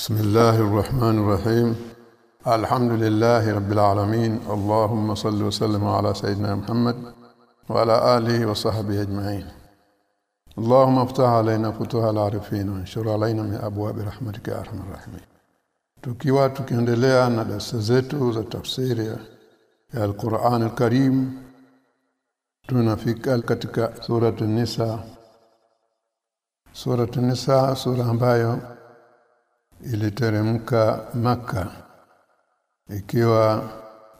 بسم الله الرحمن الرحيم. الحمد لله رب العالمين. اللهم صل وسلم على سيدنا محمد وعلى آله وصحبه أجمعين. اللهم افتح علينا فتوح العارفين وانشر علينا من أبواب رحمتك يا أرحم الراحمين. Tukiwa tukiendelea na darasa zetu za tafsiri ya Al-Qur'an Al-Karim tunafika katika sura An-Nisa sura An-Nisa sura ambayo iliteremka maka. Ikiwa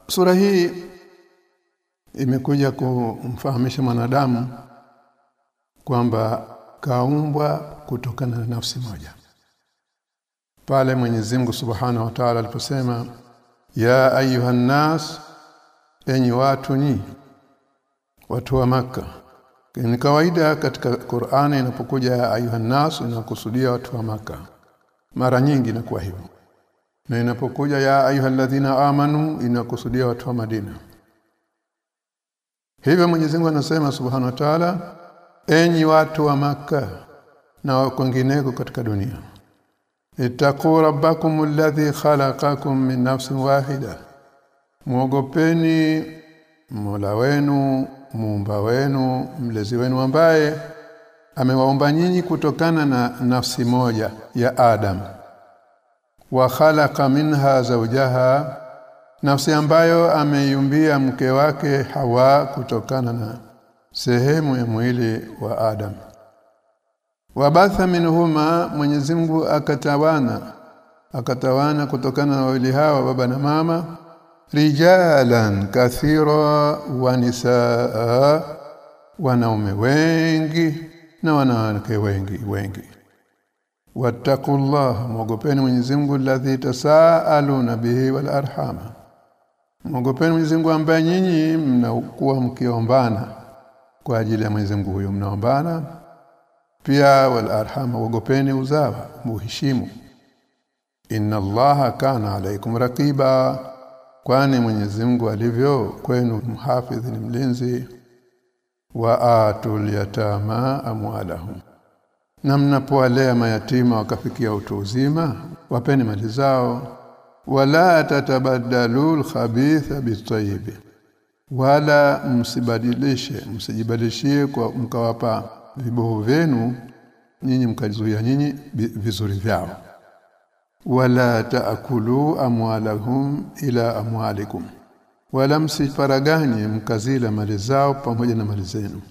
sura hii imekuja kumfahamisha mwanadamu kwamba kaumbwa kutokana na nafsi moja. Pale Mwenyezi Mungu Subhanahu wa Ta'ala aliposema ya ayuha nas enyi watu ni watu wa maka ni kawaida katika Qur'ani inapokuja ayuha nnas nas inakusudia watu wa maka mara nyingi inakuwa hivyo. Na inapokuja ya ayyuhalladhina amanu inakusudia watu wa Madina. Hivyo Mwenyezi Mungu anasema Subhanahu wa Ta'ala enyi watu wa maka na wengineko katika dunia ittaqu rabbakum alladhi khalaqakum min nafsin wahida muogopeni Mola wenu muumba wenu mlezi wenu ambaye amewaumba nyinyi kutokana na nafsi moja ya Adam. Wa khalaqa minha zawjaha nafsi ambayo ameiumbia mke wake Hawa kutokana na sehemu ya mwili wa Adam. Wabatha minhuma Mwenyezi Mungu akatawana akatawana kutokana na wawili hawa baba na mama rijalan kathira wa nisaa wanaume wengi na wanawake wengi wengi. Wattaqullaha mwogopeni Mwenyezi Mungu alladhi tasaaluna bihi wal arhama. Mwogopeni Mwenyezi Mungu ambaye nyinyi mnakuwa mkiombana. Kwa ajili ya Mwenyezi Mungu huyo mnaombana pia wal arhama wogopeni uzawa muheshimu. Inna allaha kana alaikum raqiba. Kwani Mwenyezi Mungu alivyo kwenu mhafidhi ni mlinzi wa atul yatama amwalahum. Na mnapowalea mayatima wakafikia utu uzima wapeni mali zao. Wala tatabaddalul khabitha bitayyib wala msibadilishe msijibadilishie kwa mkawapa vibovu vyenu nyinyi mkazuia nyinyi vizuri vyao. Wala taakulu amwalahum ila amwalikum wala msifaraganye mkazila mali zao pamoja na mali zenu.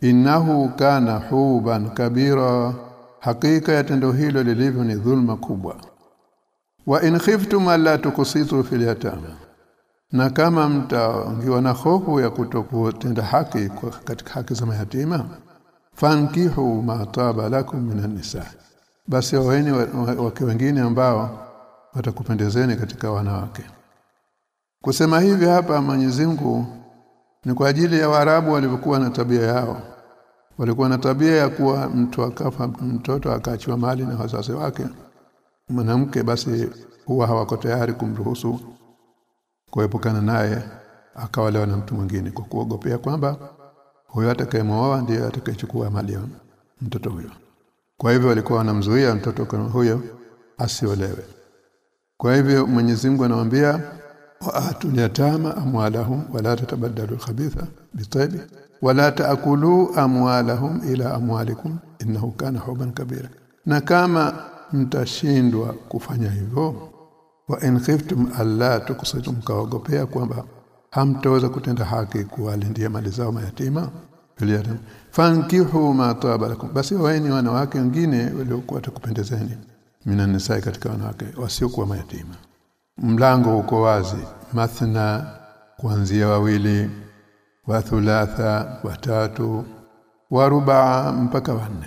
Innahu kana huban kabira. Hakika ya tendo hilo lilivyo ni dhulma kubwa. Wa in khiftum alla tukusitu fil yatama na kama mtaongiwa na hofu ya kutokutenda haki katika haki za mayatima fankihu ma taba lakum minan nisa. Basi waweni wake wengine ambao watakupendezeni katika wanawake kusema hivi hapa Mwenyezi ni kwa ajili ya Waarabu walivyokuwa na tabia yao. Walikuwa na tabia ya kuwa mtu akafa mtoto akaachiwa mali na wazazi wake. Mwanamke basi huwa hawako tayari kumruhusu kuepukana naye akawalewa na mtu mwingine kwa kuogopea kwamba huyo atakayemwoa ndiye atakayechukua mali ya mtoto huyo. Kwa hivyo walikuwa wanamzuia mtoto huyo asiolewe. Kwa hivyo Mwenyezi Mungu anamwambia waatul yatama amwalahum wala tatabaddalu alkhabitha wa wala taakulu amwalahum ila amwalikum innahu kana huban kabira. Na kama mtashindwa kufanya hivyo wa in khiftum alla tuqsitum kaogopea kwamba hamtaweza kutenda haki kuwalindia mali zao mayatima fankihu ma taba lakum basi waeni wanawake wengine waliokuwa takupendezeni minan katika wanawake wasiokuwa mayatima mlango uko wazi. Mathna kuanzia wawili wa thulatha watatu wa rubaa mpaka wanne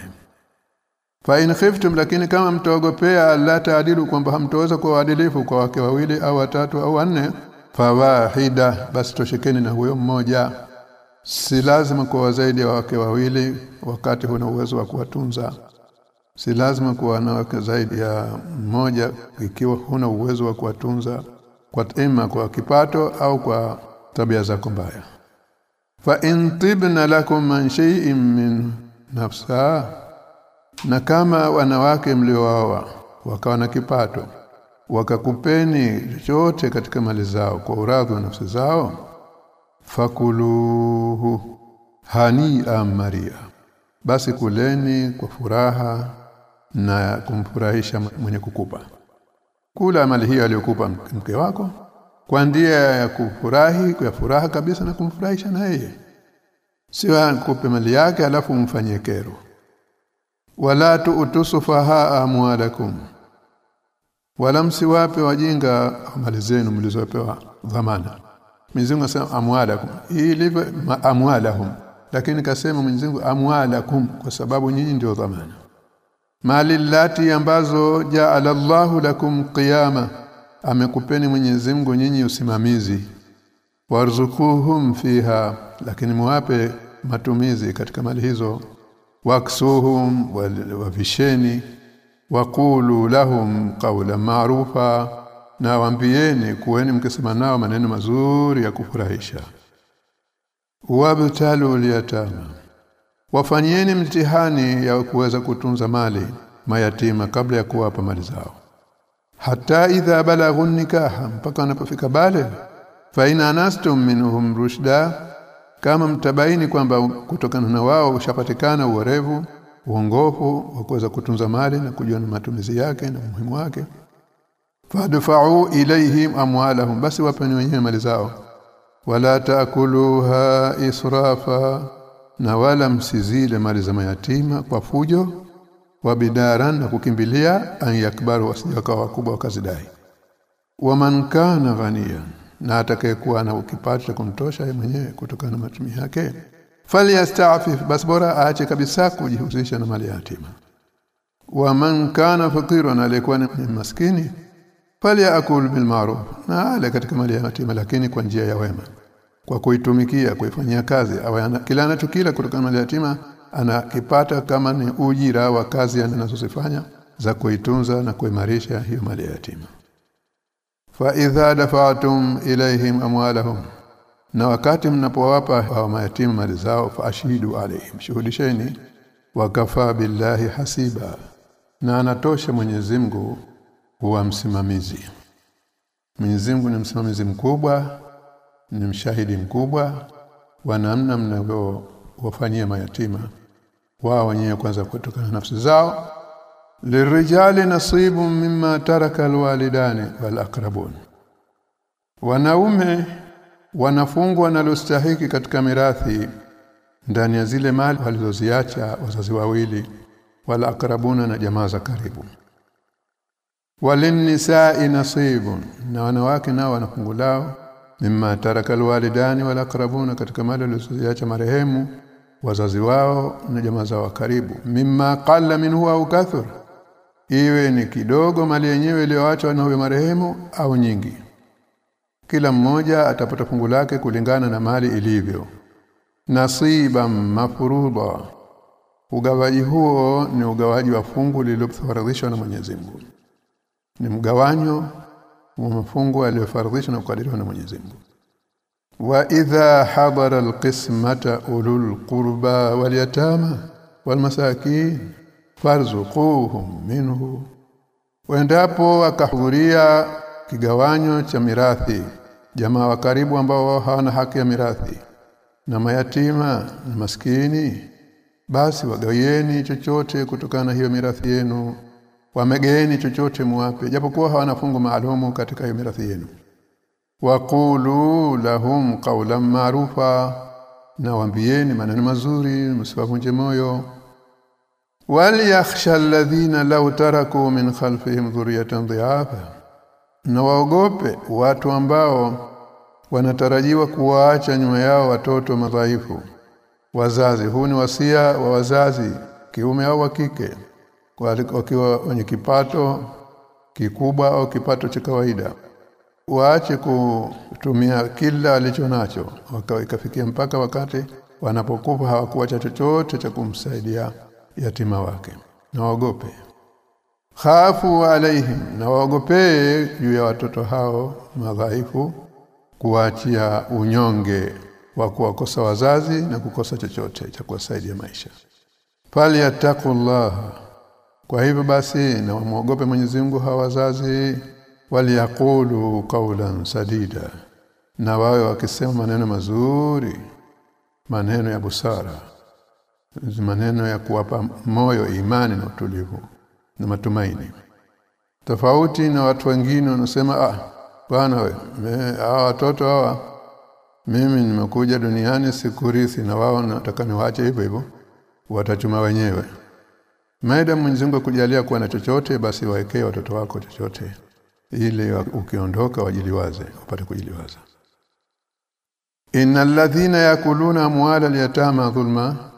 fa in khiftum lakini kama mtaogopea la taadilu kwamba hamtoweza kuwa waadilifu kwa wake wawili au watatu au wanne fawahida basi toshekeni na huyo mmoja. Si lazima kwa zaidi ya wake wawili wakati huna uwezo wa kuwatunza si lazima kuwa na wake zaidi ya mmoja ikiwa huna uwezo wa kuwatunza kwa ima kwa kipato au kwa tabia zako mbaya. Fa in tibna lakum man shay'in min nafsa na kama wanawake mliowaoa wakawa na kipato wakakupeni chochote katika mali zao kwa uradhi wa nafsi zao fakuluhu hani amaria basi kuleni kwa furaha na kumfurahisha mwenye kukupa. Kula mali hiyo aliyokupa mke wako kwa ndia ya kufurahi kwa furaha kabisa na kumfurahisha na yeye. Sio akupe mali yake alafu umfanyie kero. Wala tuutusufaha amwalakum wala msiwape wajinga mali zenu mlizopewa dhamana. Mwenyezi Mungu amwalakum ilivyo amwalahum. Lakini kasema Mwenyezi amwalakum kwa sababu nyinyi ndio dhamana mali lati ambazo jaala Allahu lakum qiyama. Amekupeni Mwenyezi Mungu nyinyi usimamizi. Warzukuhum fiha lakini muwape matumizi katika mali hizo. Waksuhum wavisheni. Waqulu lahum qawlan ma'rufa. Na waambieni kuweni mkisema nao maneno mazuri ya kufurahisha. Wabtalu liyatama wafanyieni mtihani ya kuweza kutunza mali mayatima kabla ya kuwapa mali zao. Hata idha balaghu nikaha mpaka wanapofika bale fa ina anastum minhum rushda kama mtabaini kwamba kutokana na wao ushapatikana uwerevu uongofu wa kuweza kutunza mali na kujua na matumizi yake na muhimu wake fadfa'u ilayhim amwalahum basi wapeni wenyewe mali zao. Wala taakuluha israfa na wala msizile mali za mayatima kwa fujo wa bidaran na kukimbilia an yakbaru wasijaka wakubwa wakazidai. Waman kana ghania na atakayekuwa na ukipata kumtosha yeye mwenyewe kutokana na matumizi yake falyastafif bas bora aache kabisa kujihusisha na mali ya yatima. Wa man kana fakiran alikuwa ni maskini falyakul bil ma'ruf na ale katika mali ya yatima lakini kwa njia ya wema kwa kuitumikia kuifanyia kazi. Au kila anachokila kutokana na yatima anakipata kama ni ujira wa kazi anazozifanya za kuitunza na kuimarisha hiyo mali ya yatima. Fa idha dafa'tum ilaihim amwalahum na wakati mnapowapa hawa mayatima mali zao faashidu alaihim shuhudisheni. Wakafa billahi hasiba na anatosha Mwenyezi Mungu huwa msimamizi. Mwenyezi Mungu ni msimamizi mkubwa ni mshahidi mkubwa wa namna mnavyowafanyia mayatima wao wenyewe kwanza kutokana na nafsi zao. Lirijali nasibu mimma taraka alwalidani wal aqrabun wanaume wanafungwa na lustahiki katika mirathi ndani ya zile mali walizoziacha wazazi wawili wala akrabuna na jamaa za karibu. Walinisa nasibu na wanawake nao wana fungu lao mimma taraka alwalidani walaqrabuna katika mali walizoziacha marehemu wazazi wao na jamaa zao karibu. Mimma qalla minhu au kathur iwe ni kidogo mali yenyewe iliyoachwa na huyo marehemu au nyingi. Kila mmoja atapata fungu lake kulingana na mali ilivyo. Nasiba mafruḍa ugawaji huo ni ugawaji wa fungu lililofaradhishwa na Mwenyezi Mungu. Ni mgawanyo mafungu aliyofaradhishwa na kukadiriwa na Mwenyezi Mungu. Wa idha hadara alqismata ulul qurba wal yatama wal masakin farzuquhum minhu. Wendapo akahudhuria kigawanyo cha mirathi jamaa wa karibu ambao hawana haki ya mirathi na mayatima na maskini basi wagawieni chochote kutokana na hiyo mirathi yenu wamegeeni chochote muwape japokuwa hawana fungu maalumu katika hiyo mirathi yenu. Waqulu lahum qawlan ma'rufa na waambieni maneno mazuri msivunje moyo. Waliyakhsha alladhina law taraku min khalfihim dhurriyatan dhi'afa na waogope watu ambao wanatarajiwa kuwaacha nyuma yao watoto madhaifu. Wazazi huu ni wasia wa wazazi kiume au wa kike wakiwa wenye kipato kikubwa au kipato cha kawaida waache kutumia kila alicho nacho ikafikia mpaka wakati wanapokufa hawakuacha chochote cha kumsaidia yatima wake. Na waogope khafu alaihim na waogopee juu ya watoto hao madhaifu kuachia unyonge wa kuwakosa wazazi na kukosa chochote cha kuwasaidia maisha. Fali yatakullah kwa hivyo basi na muogope Mwenyezi Mungu hawazazi waliyakulu kaulan sadida na wawe wakisema maneno mazuri maneno ya busara maneno ya kuwapa moyo imani na utulivu na matumaini. Tofauti na watu wengine wanasema ah bwana we hawa watoto hawa mimi nimekuja duniani sikurithi na wao nataka niwaache hivyo hivyo watachuma wenyewe maida Mwenyezi Mungu kujalia kuwa na chochote basi waekee watoto wako chochote ili ukiondoka wajiliwaze upate kujiliwaza. Innal ladhina yakuluna amwala al-yatama dhulma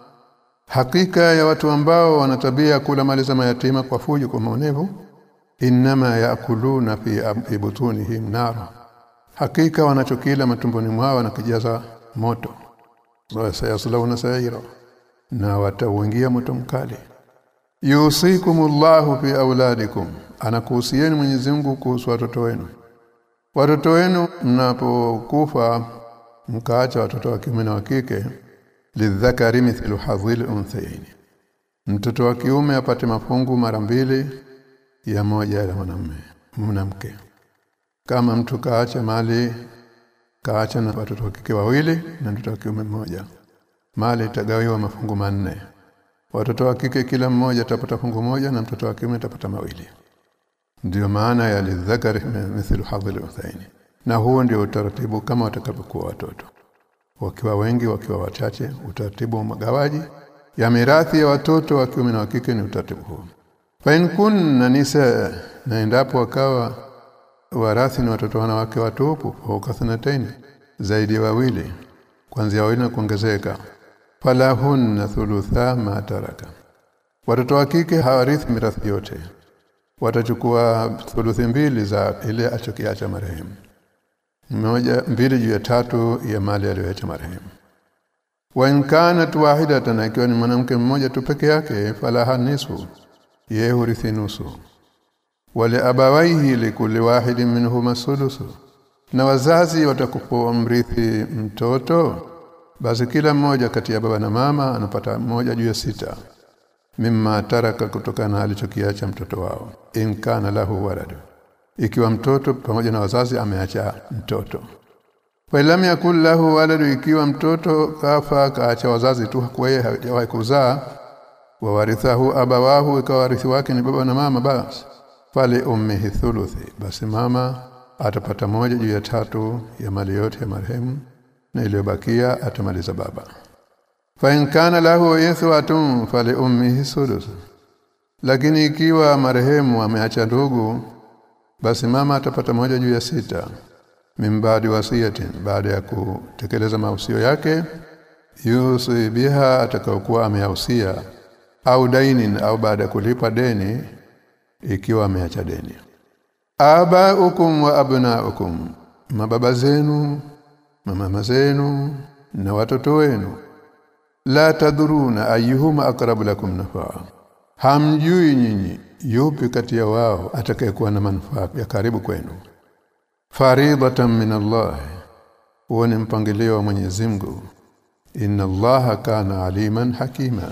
hakika ya watu ambao wanatabia kula mali za mayatima kwa fujo kwa maonevu inma yakuluna fi butunihim nar hakika wanachokila matumboni mwao na kijaza moto wasayaslawna sayira na watauingia moto mkali yusikumullahu fi auladikum anakuhusieni Mwenyezi Mungu kuhusu watoto wenu. Watoto wenu mnapokufa mkaacha watoto wa kiume na wa kike lidhakari mithlu hadhil unthayni mtoto wa kiume apate mafungu mara mbili ya moja ya mwanamume mwanamke. Kama mtu kaacha mali kaacha na watoto wa kike wawili na mtoto wa kiume mmoja mali itagawiwa mafungu manne watoto wa kike kila mmoja atapata fungu moja na mtoto wa kiume atapata mawili. Ndiyo maana ya lidhakari mithlu hadhil unthayn na huo ndio utaratibu kama watakapokuwa watoto. Wakiwa wengi wakiwa wachache utaratibu wa magawaji ya mirathi ya watoto wa kiume na wa kike ni utaratibu huo. Fa in kunna nisa na endapo wakawa warathi ni watoto wanawake watupu au kathnataini zaidi ya wawili kuanzia wawili na kuongezeka falahunna thulutha ma taraka. Watoto wa kike hawarithi mirathi yote. Watachukua thuluthi mbili za ile achokiacha marehemu. Mmoja mbili juu ya tatu ya mali aliyoacha marehemu. Wa in kanat wahidatan ikiwa ni mwanamke mmoja tu peke yake falaha nisfu yeye hurithi nusu. Wale abawaihi likuli wahidin minhuma sulusu. Na wazazi watakupomrithi mtoto basi kila mmoja kati ya baba na mama anapata moja juu ya sita. Mimma taraka kutokana na alichokiacha mtoto wao. In kana lahu waladu. Ikiwa mtoto pamoja na wazazi ameacha mtoto. Wailam yakul lahu waladu ikiwa mtoto kafa kaacha wazazi tu hakuwahi hajawahi kuzaa wawarithahu abawahu ikawarithi wake ni baba na mama basi pale ummihi thuluthi. Basi mama atapata moja juu ya tatu ya mali yote ya marehemu na iliyobakia atamaliza baba. Fa in kana lahu yathwatun fali ummihi sudus lakini ikiwa marehemu ameacha ndugu basi mama atapata moja juu ya sita mimbadi wasiyatin baada ya kutekeleza mausio yake yusi biha atakayokuwa ameausia au dainin au baada ya kulipa deni ikiwa ameacha deni. Abaukum wa abnaukum mababa zenu mama zenu na watoto wenu. La tadruna ayyuhuma aqrabu lakum nafaa hamjui nyinyi yupi kati ya wao atakayekuwa na manufaa ya karibu kwenu. Faridatan min Allah huo ni mpangilio wa Mwenyezi Mungu. Inna Allah kana aliman hakima.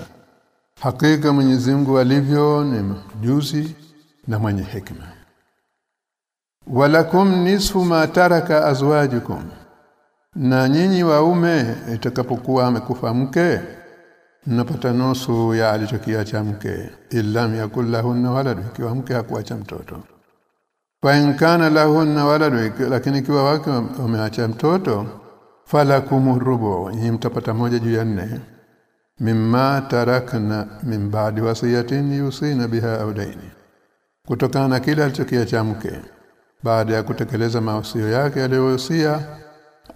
Hakika Mwenyezi Mungu alivyo ni mjuzi na mwenye hekima. Walakum nisfu ma taraka azwajukum na nyinyi waume itakapokuwa amekufa mke mnapata nusu ya alichokiacha mke. Illa yakul lahunna walad ikiwa mke hakuacha mtoto. Fa in kana lahunna walad lakini ikiwa wake wameacha mtoto falakum rubu nyinyi mtapata moja juu ya nne. Mimma tarakna min ba'di wasiyatin yusina biha au daini. Kutokana na kile alichokiacha mke baada ya kutekeleza mausio yake aliyohusia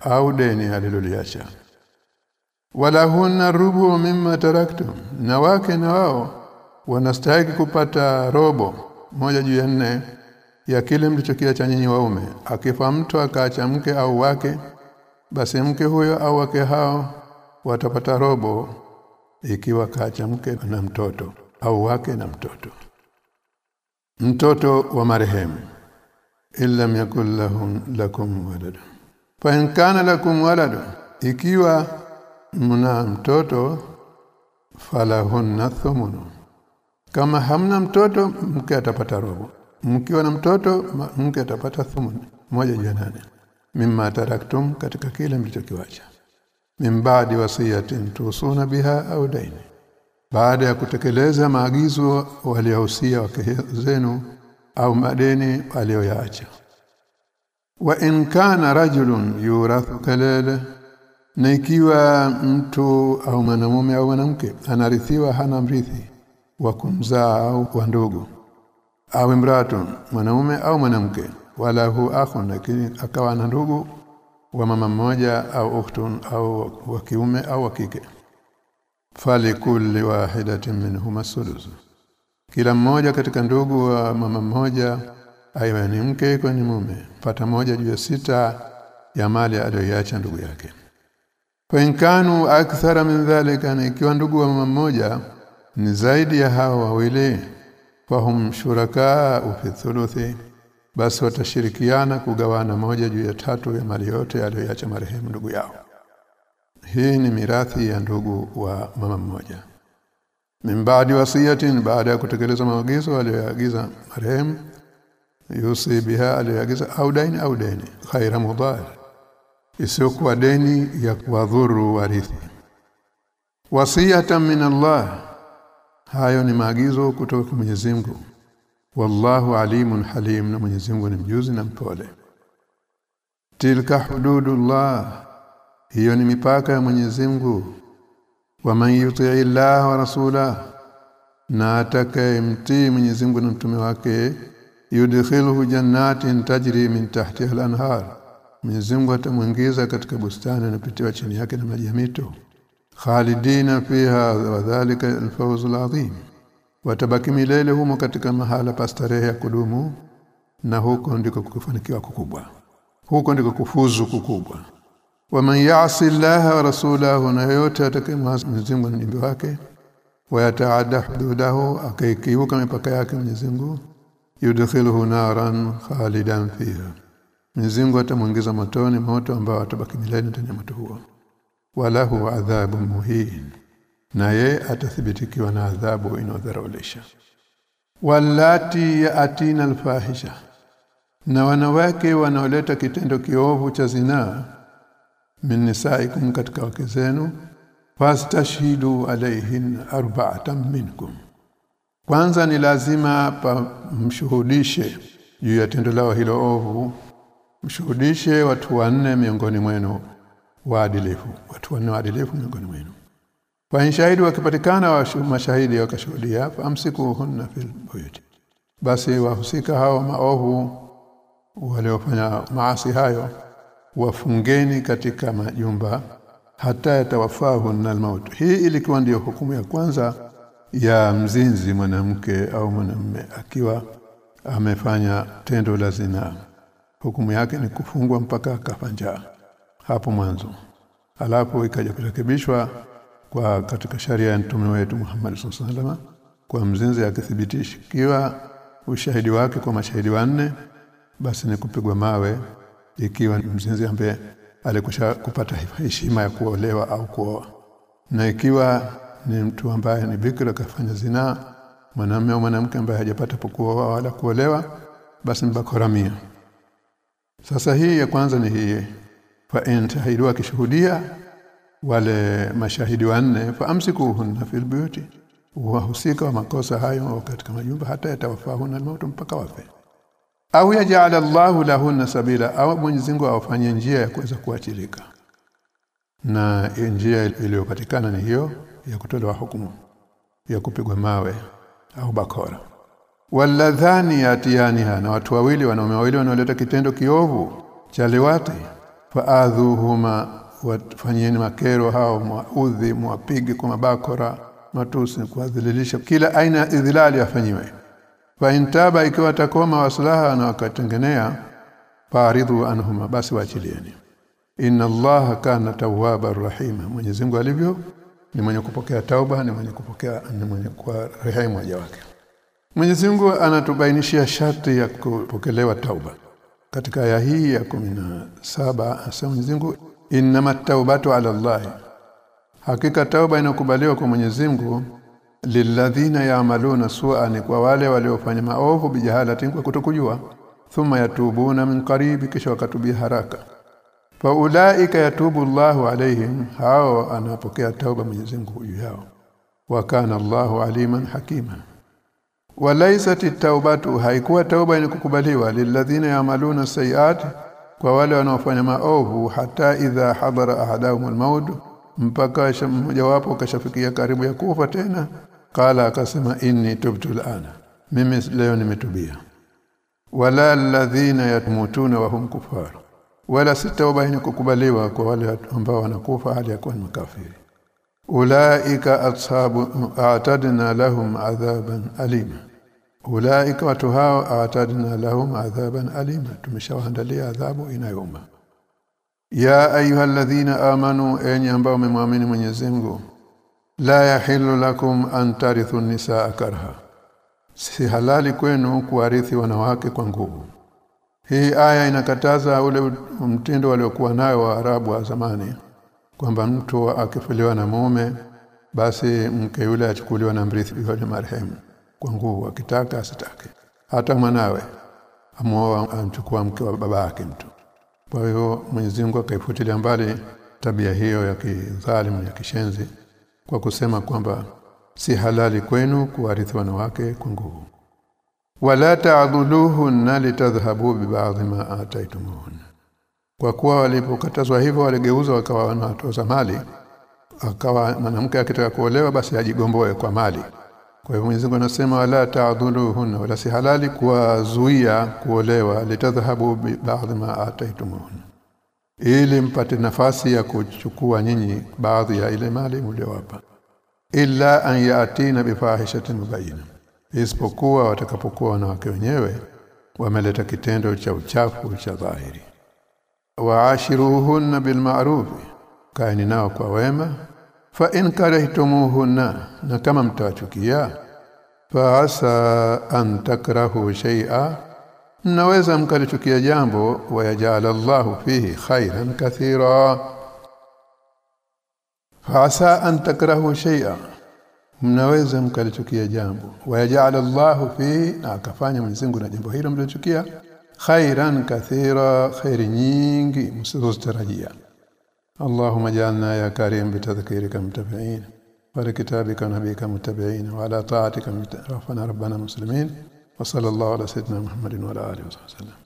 au deni aliloliacha. Walahunna rubu mimma taraktum. Na wake na wao wanastahili kupata robo moja juu ya nne ya kile mlichokiacha nyinyi waume. Akifa mtu akaacha mke au wake basi mke huyo au wake hao watapata robo ikiwa kaacha mke na mtoto au wake na mtoto. Mtoto wa marehemu. Illa yakul lahum lakum walad fa in kana lakum waladu ikiwa mna mtoto falahunna thumunu kama hamna mtoto mke atapata robo mkiwa na mtoto mke atapata thumuni moja juu nane. Mimma taraktum katika kile mlichokiwacha. Min baadi wasiyatin tusuna biha au daini baada ya kutekeleza maagizo waliohusia wake zenu au madeni walioyaacha wa in kana rajulun yurathu kalala na ikiwa mtu au mwanamume au mwanamke anarithiwa hana mrithi wa kumzaa au wa ndugu au mratun mwanamume au mwanamke wala hu akhun lakini akawa na ndugu wa mama mmoja au ukhtun au wa kiume au wa kike. Fali kulli wahidatin minhuma sudus kila mmoja katika ndugu wa mama mmoja aiwe ni mke kwa ni mume. Pata moja juu ya sita ya mali aliyoiacha ndugu yake. Fa inkanu akthara min dhalika ikiwa ndugu wa mama mmoja ni zaidi ya hao wawili fahum shuraka fi thuluthi basi watashirikiana kugawana moja juu ya tatu ya mali yote aliyoacha marehemu ndugu yao. Hii ni mirathi ya ndugu wa mama mmoja. Min baadi wasiyatin baada ya kutekeleza maagizo aliyoagiza marehemu yusi biha aliyoagiza au daini au deni khaira mudhar isiyokuwa deni ya kuwadhuru warithi. Wasiyatan min Allah. Hayo ni maagizo kutoka kwa Mwenyezi Mungu. Wallahu alimun halim na Mwenyezi Mungu ni mjuzi na mpole. Tilka hududullah. Hiyo ni mipaka ya Mwenyezi Mungu. Wa man yuti Allah wa rasula na atakayemtii Mwenyezi Mungu na mtume wake yudkhiluhu jannatin tajri min tahtiha al-anhar. Mwenyezi Mungu atamuingiza katika bustani inapitiwa chini yake na maji ya mito. Khalidina fiha wa dhalika al-fawz al-azim watabaki milele humo katika mahala pa starehe ya kudumu na huko ndiko kufanikiwa kukubwa. Huko ndiko kufuzu kukubwa. Waman ya'si Allah wa rasulahu na yote atakayemwasi Mwenyezi na mjumbe wake wayataada hududahu akaikiuka mipaka yake Mwenyezi Mungu yudkhiluhu naran khalidan fiha. Mwenyezi Mungu matoni motoni moto ambao atabaki milele ndani ya moto huo. Walahu adhabu muhin. Na ye atathibitikiwa na adhabu inodharulisha wallati yaatina alfahisha. Na wanawake wanaoleta kitendo kiovu cha zinaa min nisaikum katika wake zenu fastashhidu alaihin arba'atan minkum kwanza ni lazima pamshuhudishe juu ya tendo lao hilo ovu. Mshuhudishe watu wanne miongoni mwenu waadilifu. Watu wanne waadilifu miongoni mwenu. Fa shahidi wakipatikana wa mashahidi wakashuhudia famsikuhunna fil buyut basi wahusika hao maovu waliofanya maasi hayo wafungeni katika majumba hata yatawafahu na mauti hii ilikuwa ndiyo hukumu ya kwanza ya mzinzi mwanamke au mwanamume akiwa amefanya tendo la zina. Hukumu yake ni kufungwa mpaka akafa njaa. Hapo mwanzo. Alafu ikaja kurekebishwa kwa katika sharia ya mtume wetu Muhammad sallallahu kwa mzinzi akithibitishikiwa ushahidi wake kwa mashahidi wanne basi ni kupigwa mawe ikiwa mzinzi ambaye alikusha kupata heshima ya kuolewa au kuoa. Na ikiwa ni mtu ambaye ni bikira kafanya zina mwanamume au mwanamke ambaye hajapata pokuoa wala kuolewa basi mbakoramia sasa hii ya kwanza ni hii fa intahidu akishuhudia wale mashahidi wanne fa amsikuhunna fil buyuti wahusika wa makosa hayo katika majumba hata yatawafahuna mautu mpaka wafe. Au yajal Allahu lahunna sabila au Mwenyezi Mungu awafanyie njia ya kuweza kuachilika na njia iliyopatikana ni hiyo ya kutolewa hukumu ya kupigwa mawe au bakora. Waladhani yatianiha na watu wawili wanaume wawili wanaoleta kitendo kiovu cha liwati. Faadhuhuma wafanyeni makero hao mwaudhi mwapige kwa mabakora matusi kuadhililisha kila aina ya idhilali afanyiwe fa intaba ikiwa takoma waslaha na wakatengenea faaridhu anhuma basi waachilieni inna allaha kana tawwabar rahima. Mwenyezi Mungu alivyo ni mwenye kupokea tauba ni mwenye kupokea ni mwenye kwa rehema waja wake. Mwenyezi Mungu anatubainishia sharti ya kupokelewa tauba. Katika aya hii ya saba asema Mwenyezi Mungu innamat taubatu ala Allah hakika tauba inakubaliwa kwa Mwenyezi Mungu lilladhina ya'maluna su'a ni kwa wale waliofanya maovu bijahalatin kwa kutokujua. Thumma yatubuna min qarib kisha wakatubia haraka fa ulaika yatubu Allahu alaihim hao anapokea tauba Mwenyezi Mungu juu yao. Wa kana Allahu aliman hakima. Walaysat at-taubatu haikuwa tauba inakukubaliwa lilladhina ya'maluna sayiat kwa wale wanaofanya maovu hata idha hadara ahadahum al-maut mpaka mmoja wapo kashafikia karibu ya kufa tena. Qala akasema inni tubtu alana mimi leo nimetubia. Wala alladhina yatmutuna wa hum kufar wala sitauba kukubaliwa kwa wale ambao wanakufa hali ya kuwa ni makafiri. Ulaika ashabu a'tadna lahum adhaban alima. Ulaika watu hao a'tadna lahum adhaban alima. Tumeshawaandalia adhabu inayoma ya ayyuhalladhina amanu enyi ambao mmemwamini Mwenyezi Mungu la yahillu lakum an tarithu nisaa karha. Si halali kwenu kuwarithi wanawake kwa nguvu hii aya inakataza ule mtindo waliokuwa nayo wa Arabu wa zamani kwamba mtu akifuliwa na mume basi mke yule achukuliwa na mrithi yule marehemu kwa nguvu akitaka asitake. Hata mwanawe amuoa amchukua mke wa baba yake mtu. Kwa hiyo Mwenyezi Mungu akaifutilia mbali tabia hiyo ya kidhalimu ya kishenzi kwa kusema kwamba si halali kwenu kuwarithi wanawake kwa nguvu wala ta'dhuluhunna litadhhabu bi ba'dhi ma ataytumuhunna. Kwa kuwa walipokatazwa hivyo waligeuza wakawa wanatoza mali. Akawa mwanamke akitaka kuolewa basi ajigomboe kwa mali. Kwa hivyo Mwenyezi Mungu anasema wala ta'dhuluhunna wala si halali kuwazuia kuolewa litadhhabu bi ba'dhi ma ataytumuhunna ili mpate nafasi ya kuchukua nyinyi baadhi ya ile mali mliowapa. Illa an yatina bifahishatin mubayyina isipokuwa watakapokuwa wanawake wenyewe wameleta kitendo cha uchafu cha dhahiri. Waashiruhunna bilma'ruf kaeni nao kwa wema. Fa in karahtumuhunna na kama mtawachukia fa asa an takrahu shay'a mnaweza mkalichukia jambo wayajala Allahu fihi khairan kathira. Fa asa an takrahu shay'a mnaweza mkalichukia jambo wayajala Allahu fihi na akafanya Mwenyezi Mungu na jambo hilo mlilochukia khairan kathira khairi nyingi msizotarajia اللهم اجعلنا يا كريم بتذكيرك متبعين ولكتابك ونبيك متبعين وعلى طاعتك ربنا ربنا مسلمين وصلى الله على سيدنا محمد وعلى اله وصحبه وسلم